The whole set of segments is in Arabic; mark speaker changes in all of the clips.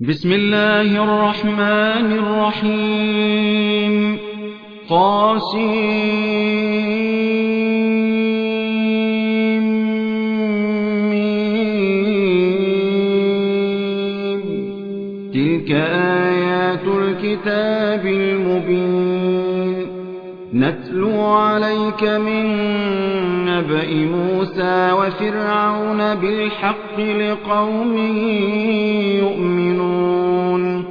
Speaker 1: بسم الله الرحمن الرحيم. قاسمين تلك آيات الكتاب المبين. نتلو عليك من نبأ موسى وفرعون بالحق لقوم يؤمنون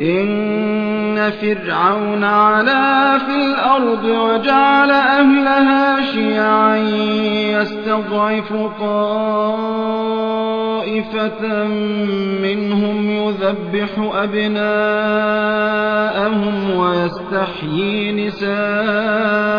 Speaker 1: إن فرعون علا في الأرض وجعل أهلها شيعا يستضعف طائفة منهم يذبح أبناءهم ويستحيي نساءهم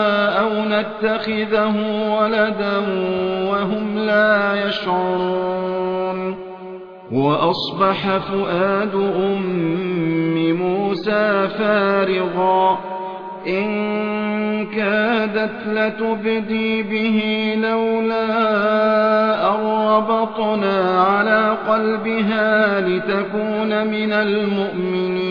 Speaker 1: أو نتخذه ولدا وهم لا يشعرون. وأصبح فؤاد أم موسى فارغا. إن كادت لتبدي به لولا أربطنا على قلبها لتكون من المؤمنين.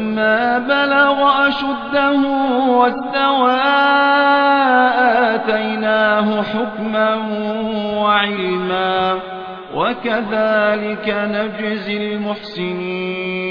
Speaker 1: بلغ أشده واستوى آتيناه حكما وعلما وكذلك نجزي المحسنين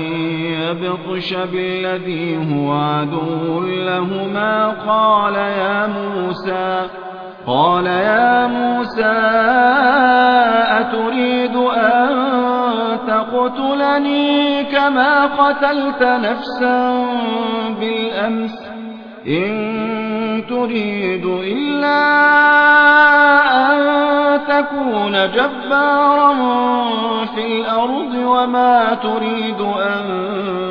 Speaker 1: يبطش بالذي هو عدو لهما. قال يا موسى قال يا موسى أتريد أن تقتلني كما قتلت نفسا بالأمس؟ إن تريد إلا أن تكون جبارا في الأرض وما تريد أن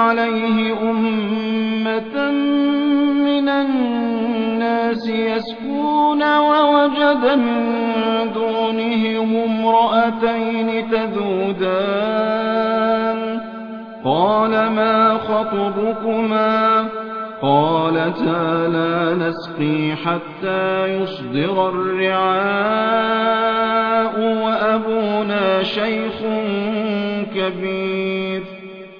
Speaker 1: عليه أمة من الناس يسكون ووجد من دونهم امرأتين تذودان. قال ما خطبكما؟ قالتا لا نسقي حتى يصدر الرعاء وأبونا شيخ كبير.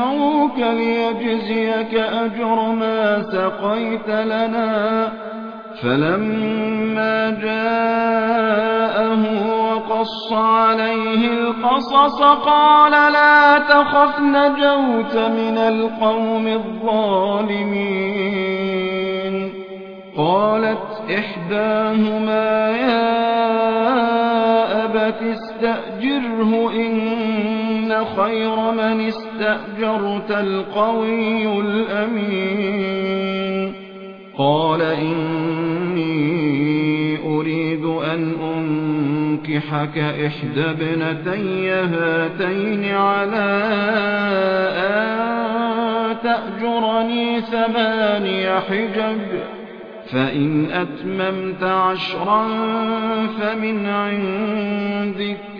Speaker 1: يدعوك ليجزيك أجر ما سقيت لنا. فلما جاءه وقص عليه القصص قال لا تخف نجوت من القوم الظالمين. قالت إحداهما يا أبت استأجره إن خير من استأجرت القوي الأمين. قال إني أريد أن أنكحك إحدى ابنتي هاتين على أن تأجرني ثماني حجج. فإن أتممت عشرا فمن عندك.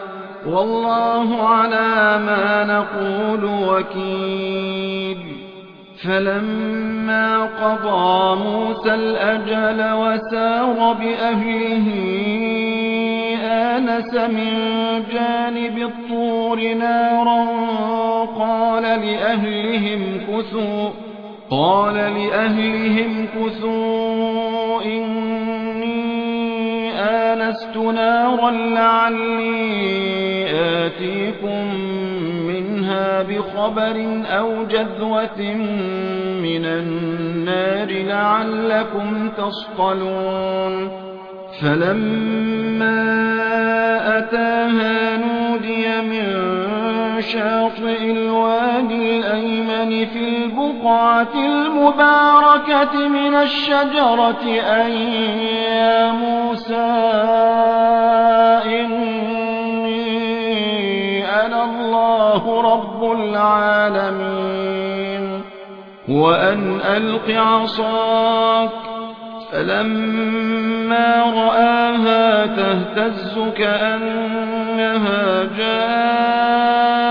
Speaker 1: والله على ما نقول وكيل. فلما قضى موسى الأجل وسار بأهله آنس من جانب الطور نارا قال لأهلهم كثوا قال لأهلهم كثوا إني آنست نارا لعلي آتيكم منها بخبر أو جذوة من النار لعلكم تصطلون فلما أتاها نودي من شاطئ الوادي البقعة المباركة من الشجرة أن يا موسى إني أنا الله رب العالمين وأن ألق عصاك فلما رآها تهتز كأنها جان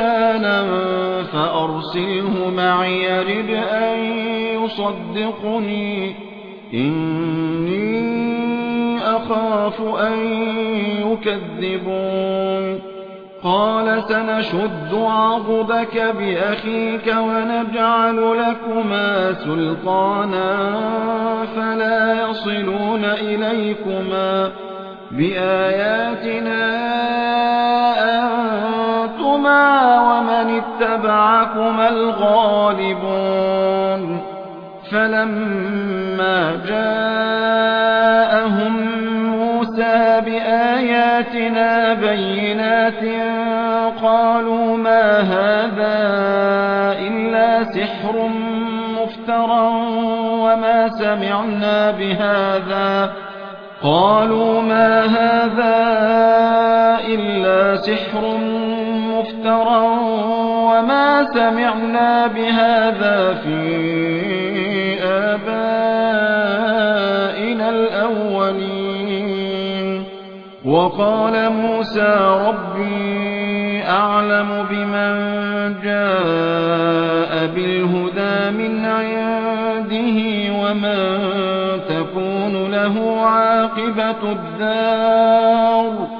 Speaker 1: لسانا فأرسله معي يرد أن يصدقني. إني أخاف أن يكذبون. قال سنشد عضدك بأخيك ونجعل لكما سلطانا فلا يصلون إليكما. بآياتنا أنتما ومن اتبعكما الغالبون فلما جاءهم موسى بآياتنا بينات قالوا ما هذا إلا سحر مفترى وما سمعنا بهذا قالوا ما هذا إلا سحر مفترى وما سمعنا بهذا في آبائنا الأولين وقال موسى ربي أعلم بمن جاء بالهدى من عنده ومن تكون له عاقبة الدار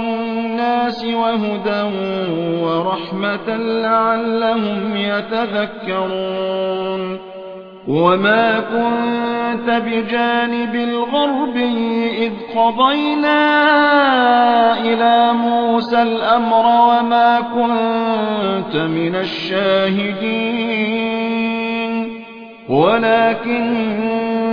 Speaker 1: وهدى ورحمة لعلهم يتذكرون. وما كنت بجانب الغرب إذ قضينا إلى موسى الأمر وما كنت من الشاهدين.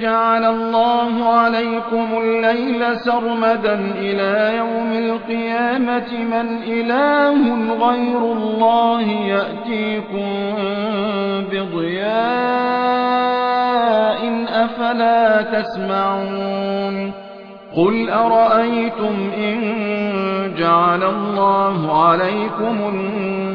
Speaker 1: جعل الله عليكم الليل سرمدا إلى يوم القيامة من إله غير الله يأتيكم بضياء أفلا تسمعون قل أرأيتم إن جعل الله عليكم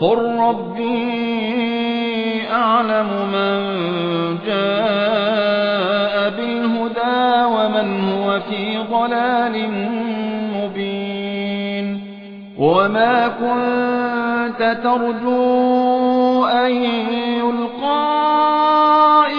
Speaker 1: قل ربي أعلم من جاء بالهدى ومن هو في ضلال مبين وما كنت ترجو أن